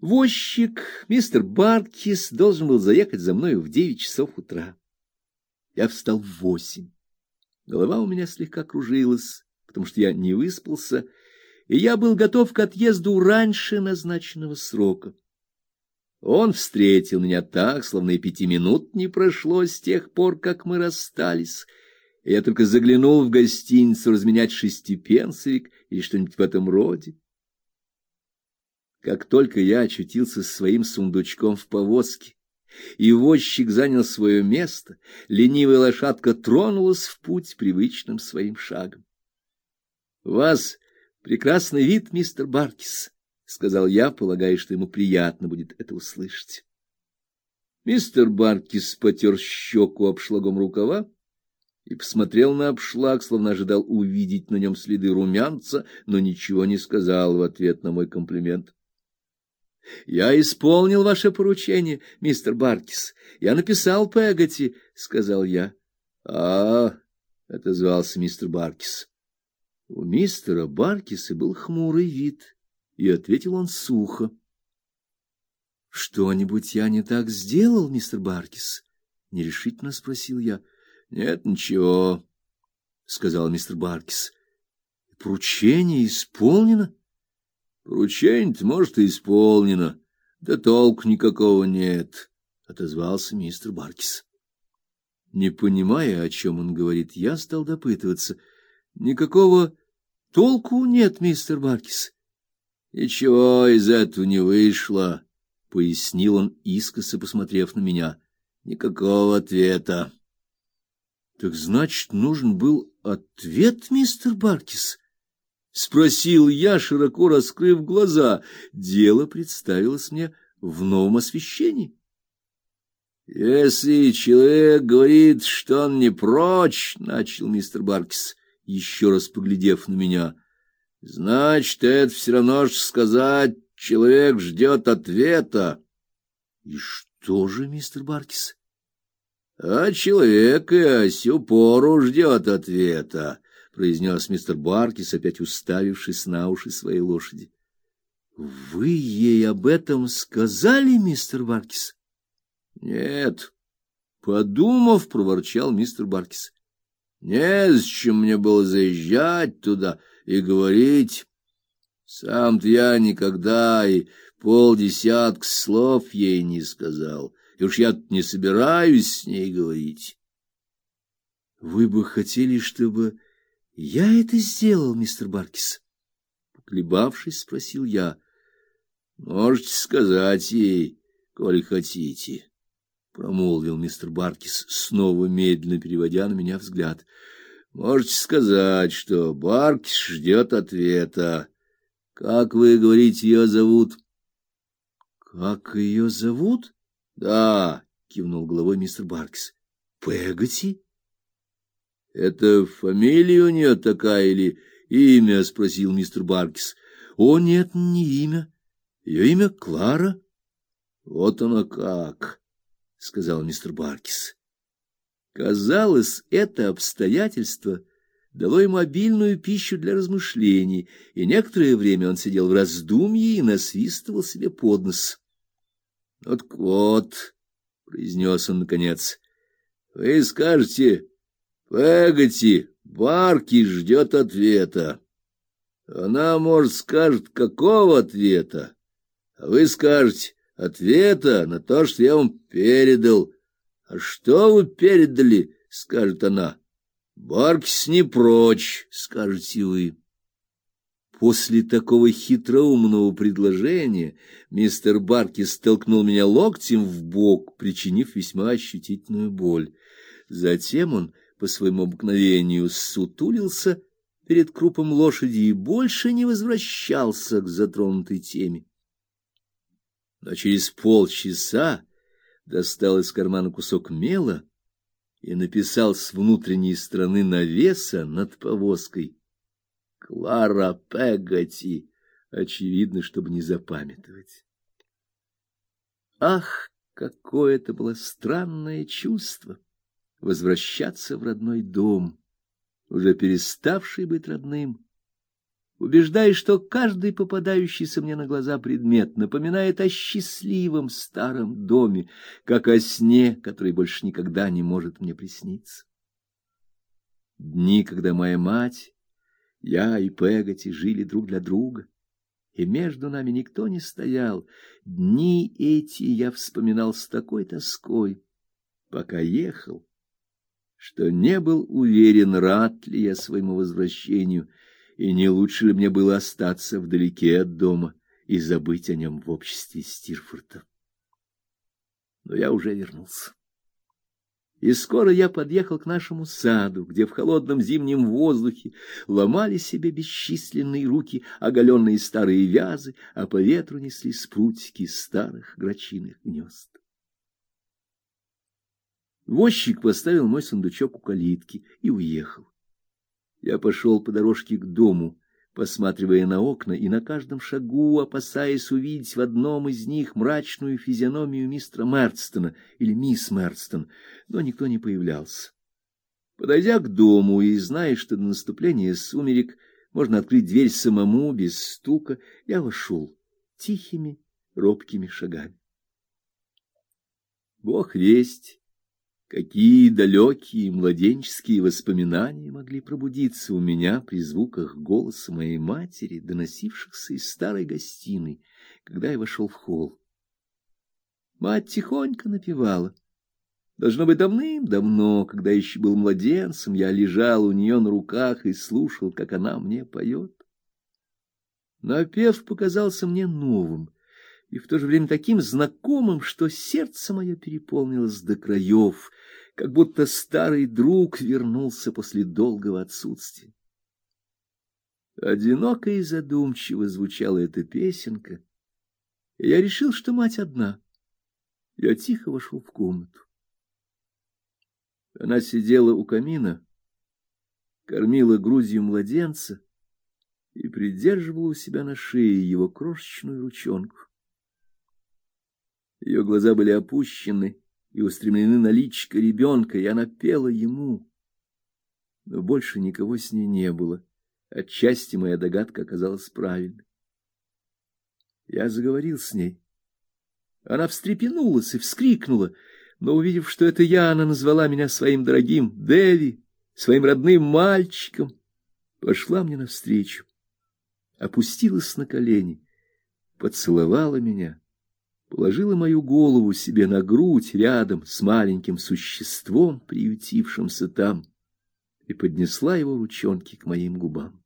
Возчик, мистер Баркис, должен был заехать за мною в девять часов утра. Я встал в восемь. Голова у меня слегка кружилась, потому что я не выспался, и я был готов к отъезду раньше назначенного срока. Он встретил меня так, словно и пяти минут не прошло с тех пор, как мы расстались. Я только заглянул в гостиницу разменять шестипенсовик или что-нибудь в этом роде. Как только я очутился с своим сундучком в повозке, и возчик занял свое место, ленивая лошадка тронулась в путь привычным своим шагом. — Вас прекрасный вид, мистер Баркис, — сказал я, полагая, что ему приятно будет это услышать. Мистер Баркис потер щеку обшлагом рукава и посмотрел на обшлаг, словно ожидал увидеть на нем следы румянца, но ничего не сказал в ответ на мой комплимент. — Я исполнил ваше поручение, мистер Баркис. Я написал Пегати, — сказал я. — А, — отозвался мистер Баркис. У мистера Баркиса был хмурый вид, и ответил он сухо. — Что-нибудь я не так сделал, мистер Баркис? — нерешительно спросил я. — Нет, ничего, — сказал мистер Баркис. — Поручение исполнено? — Поручение-то, может, и исполнено, да толк никакого нет, — отозвался мистер Баркис. Не понимая, о чем он говорит, я стал допытываться. — Никакого толку нет, мистер Баркис. — Ничего из этого не вышло, — пояснил он, искоса посмотрев на меня. — Никакого ответа. — Так значит, нужен был ответ, мистер Баркис? —— спросил я, широко раскрыв глаза. Дело представилось мне в новом освещении. — Если человек говорит, что он не прочь, — начал мистер Баркис, еще раз поглядев на меня, — значит, это все равно же сказать, человек ждет ответа. — И что же, мистер Баркис? — А человек и сю пору ждет ответа произнес мистер Баркис, опять уставившись на уши своей лошади. — Вы ей об этом сказали, мистер Баркис? — Нет. Подумав, проворчал мистер Баркис. — Незачем мне было заезжать туда и говорить. Сам-то я никогда и полдесятка слов ей не сказал, и уж я не собираюсь с ней говорить. — Вы бы хотели, чтобы — Я это сделал, мистер Баркис. Поколебавшись, спросил я. — Можете сказать ей, коли хотите, — промолвил мистер Баркис, снова медленно переводя на меня взгляд. — Можете сказать, что Баркис ждет ответа. Как вы говорите, ее зовут? — Как ее зовут? — Да, — кивнул головой мистер Баркис. — Пегати? — это фамилия у нее такая или имя? — спросил мистер Баркис. — О, нет, не имя. Ее имя Клара. — Вот оно как, — сказал мистер Баркис. Казалось, это обстоятельство дало ему обильную пищу для размышлений, и некоторое время он сидел в раздумье и насвистывал себе под нос. — Вот вот, — произнес он наконец, — вы скажете... Пегати, Барки ждет ответа. Она, может, скажет, какого ответа, а вы скажете ответа на то, что я вам передал. А что вы передали, скажет она. Баркис не прочь, скажете вы. После такого хитроумного предложения мистер Баркис столкнул меня локтем в бок, причинив весьма ощутительную боль. Затем он по своему обыкновению сутулился перед крупом лошади и больше не возвращался к затронутой теме. Но через полчаса достал из кармана кусок мела и написал с внутренней стороны навеса над повозкой «Клара Пегати», очевидно, чтобы не запамятовать. Ах, какое это было странное чувство! Возвращаться в родной дом, уже переставший быть родным, убеждаясь, что каждый попадающийся мне на глаза предмет напоминает о счастливом старом доме, как о сне, который больше никогда не может мне присниться. Дни, когда моя мать, я и Пегати жили друг для друга, и между нами никто не стоял, дни эти я вспоминал с такой тоской, пока ехал, что не был уверен, рад ли я своему возвращению, и не лучше ли мне было остаться вдалеке от дома и забыть о нем в обществе Стирфорта. Но я уже вернулся. И скоро я подъехал к нашему саду, где в холодном зимнем воздухе ломали себе бесчисленные руки оголенные старые вязы, а по ветру несли спрутики старых грачиных гнезд. Возчик поставил мой сундучок у калитки и уехал. Я пошел по дорожке к дому, посматривая на окна и на каждом шагу опасаясь увидеть в одном из них мрачную физиономию мистера Мерстона или мисс Мерстон, но никто не появлялся. Подойдя к дому и зная, что до наступления сумерек можно открыть дверь самому без стука, я вошел тихими, робкими шагами. Бог весть, Какие далекие младенческие воспоминания могли пробудиться у меня при звуках голоса моей матери, доносившихся из старой гостиной, когда я вошел в холл. Мать тихонько напевала. Должно быть, давным-давно, когда еще был младенцем, я лежал у нее на руках и слушал, как она мне поет. Напев показался мне новым и в то же время таким знакомым, что сердце мое переполнилось до краев, как будто старый друг вернулся после долгого отсутствия. Одиноко и задумчиво звучала эта песенка, и я решил, что мать одна. Я тихо вошел в комнату. Она сидела у камина, кормила грудью младенца и придерживала у себя на шее его крошечную ручонку. Ее глаза были опущены и устремлены на личико ребенка, и она пела ему. Но больше никого с ней не было. Отчасти моя догадка оказалась правильной. Я заговорил с ней. Она встрепенулась и вскрикнула, но, увидев, что это я, она назвала меня своим дорогим Дэви, своим родным мальчиком, пошла мне навстречу, опустилась на колени, поцеловала меня положила мою голову себе на грудь рядом с маленьким существом, приютившимся там, и поднесла его ручонки к моим губам.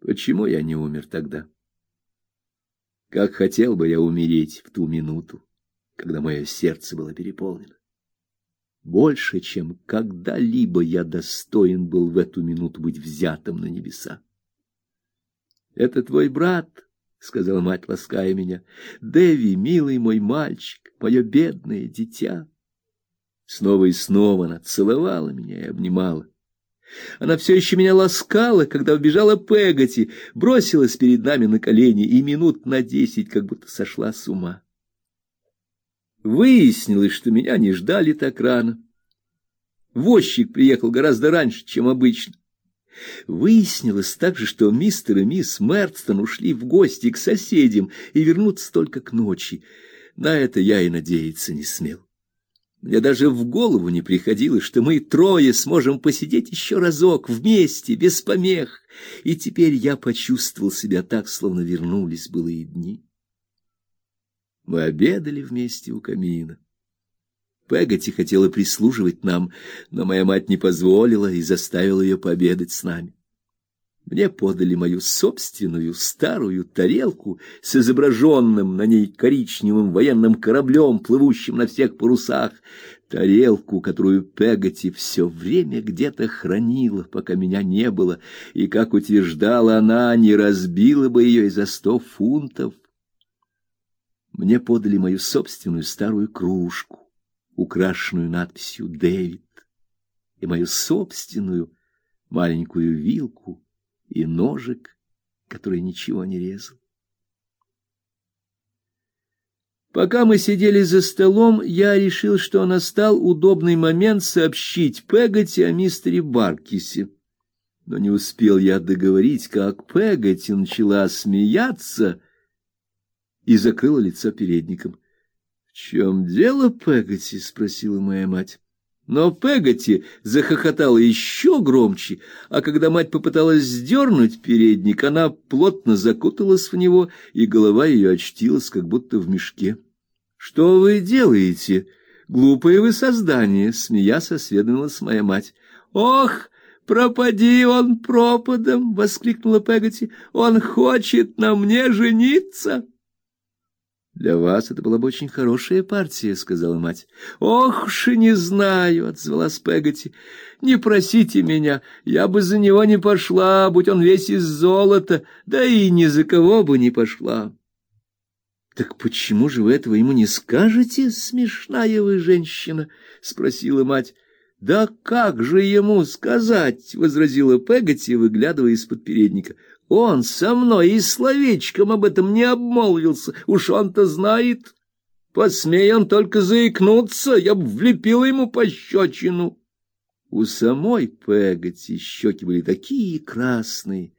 Почему я не умер тогда? Как хотел бы я умереть в ту минуту, когда мое сердце было переполнено. Больше, чем когда-либо я достоин был в эту минуту быть взятым на небеса. Это твой брат, — сказала мать, лаская меня. — Дэви, милый мой мальчик, мое бедное дитя. Снова и снова она целовала меня и обнимала. Она все еще меня ласкала, когда убежала Пегати, бросилась перед нами на колени и минут на десять как будто сошла с ума. Выяснилось, что меня не ждали так рано. Возчик приехал гораздо раньше, чем обычно. Выяснилось также, что мистер и мисс Мертстон ушли в гости к соседям и вернутся только к ночи. На это я и надеяться не смел. Мне даже в голову не приходило, что мы трое сможем посидеть еще разок вместе, без помех, и теперь я почувствовал себя так, словно вернулись былые дни. Мы обедали вместе у камина. Пегати хотела прислуживать нам, но моя мать не позволила и заставила ее пообедать с нами. Мне подали мою собственную старую тарелку с изображенным на ней коричневым военным кораблем, плывущим на всех парусах, тарелку, которую Пегати все время где-то хранила, пока меня не было, и, как утверждала она, не разбила бы ее и за сто фунтов. Мне подали мою собственную старую кружку украшенную надписью «Дэвид», и мою собственную маленькую вилку и ножик, который ничего не резал. Пока мы сидели за столом, я решил, что настал удобный момент сообщить Пегати о мистере Баркисе. Но не успел я договорить, как Пегати начала смеяться и закрыла лицо передником. — чем дело, Пегати? — спросила моя мать. Но Пегати захохотала еще громче, а когда мать попыталась сдернуть передник, она плотно закуталась в него, и голова ее очтилась, как будто в мешке. — Что вы делаете? Глупое вы создание, — смеясь осведомилась моя мать. — Ох! «Пропади он пропадом!» — воскликнула Пегати. «Он хочет на мне жениться!» «Для вас это была бы очень хорошая партия», — сказала мать. «Ох уж и не знаю», — отзвалась Пегати. «Не просите меня, я бы за него не пошла, будь он весь из золота, да и ни за кого бы не пошла». «Так почему же вы этого ему не скажете, смешная вы женщина?» — спросила мать. «Да как же ему сказать?» — возразила Пегати, выглядывая из-под передника. Он со мной и словечком об этом не обмолвился, уж он-то знает. Посмей он только заикнуться, я б влепила ему пощечину. У самой Пегати щеки были такие красные,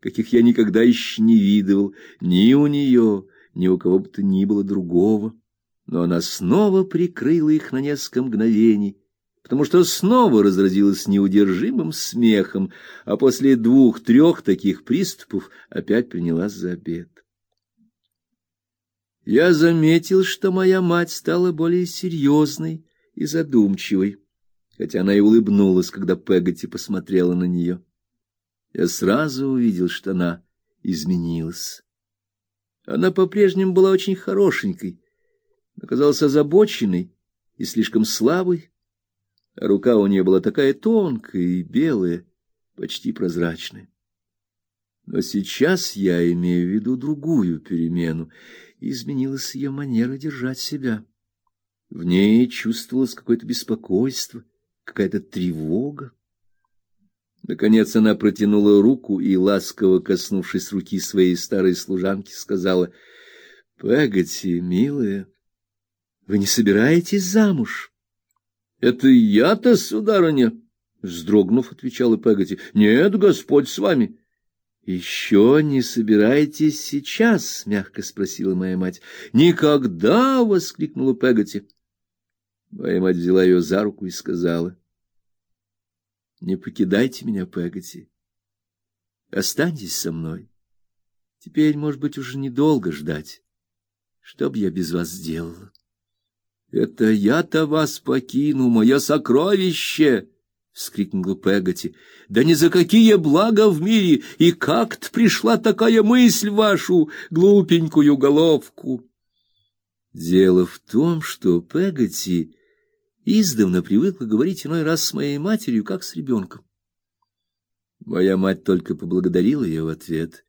каких я никогда еще не видывал, ни у нее, ни у кого бы то ни было другого. Но она снова прикрыла их на несколько мгновений, потому что снова разразилась неудержимым смехом, а после двух-трех таких приступов опять принялась за обед. Я заметил, что моя мать стала более серьезной и задумчивой, хотя она и улыбнулась, когда Пегати посмотрела на нее. Я сразу увидел, что она изменилась. Она по-прежнему была очень хорошенькой, но казалась озабоченной и слишком слабой, рука у нее была такая тонкая и белая, почти прозрачная. Но сейчас я имею в виду другую перемену. Изменилась ее манера держать себя. В ней чувствовалось какое-то беспокойство, какая-то тревога. Наконец она протянула руку и, ласково коснувшись руки своей старой служанки, сказала, — Погоди, милая, вы не собираетесь замуж? Это я-то, сударыня, вздрогнув, отвечала Пегати. Нет, Господь с вами. Еще не собираетесь сейчас? мягко спросила моя мать. Никогда, воскликнула Пегати. Моя мать взяла ее за руку и сказала: Не покидайте меня, Пегати. Останьтесь со мной. Теперь, может быть, уже недолго ждать. Что б я без вас сделала? Это я-то вас покину, мое сокровище, вскрикнула Пегати. Да ни за какие блага в мире, и как-то пришла такая мысль в вашу глупенькую головку. Дело в том, что Пегати издавна привыкла говорить иной раз с моей матерью, как с ребенком. Моя мать только поблагодарила ее в ответ,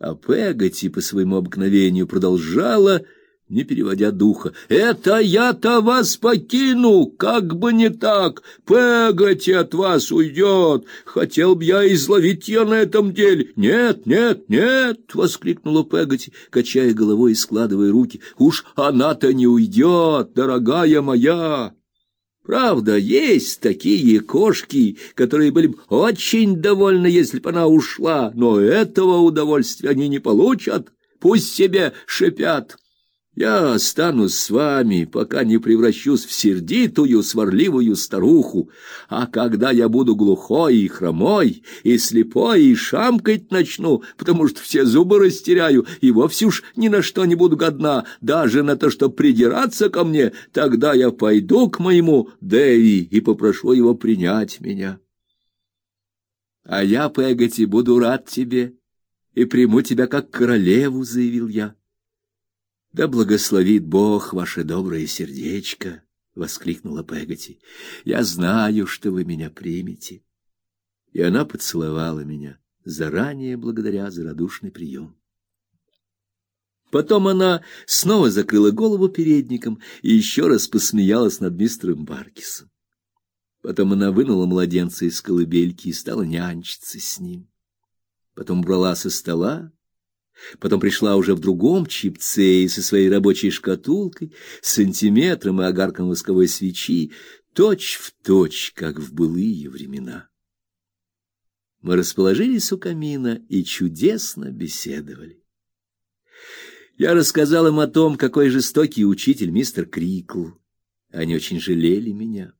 а Пегати по своему обыкновению продолжала не переводя духа. «Это я-то вас покину, как бы не так, Пегати от вас уйдет, хотел б я изловить ее на этом деле. Нет, нет, нет!» — воскликнула Пегати, качая головой и складывая руки. «Уж она-то не уйдет, дорогая моя!» Правда, есть такие кошки, которые были бы очень довольны, если бы она ушла, но этого удовольствия они не получат, пусть себе шипят. Я останусь с вами, пока не превращусь в сердитую, сварливую старуху, а когда я буду глухой и хромой, и слепой, и шамкать начну, потому что все зубы растеряю, и вовсе уж ни на что не буду годна, даже на то, чтобы придираться ко мне, тогда я пойду к моему Дэви и попрошу его принять меня. А я, Пегати, буду рад тебе и приму тебя как королеву, заявил я. Да благословит Бог ваше доброе сердечко, воскликнула Пегати. Я знаю, что вы меня примете. И она поцеловала меня, заранее благодаря за радушный прием. Потом она снова закрыла голову передником и еще раз посмеялась над мистером Баркисом. Потом она вынула младенца из колыбельки и стала нянчиться с ним. Потом брала со стола Потом пришла уже в другом чипце и со своей рабочей шкатулкой, сантиметром и огарком восковой свечи, точь в точь, как в былые времена. Мы расположились у камина и чудесно беседовали. Я рассказал им о том, какой жестокий учитель мистер Крикл. Они очень жалели меня.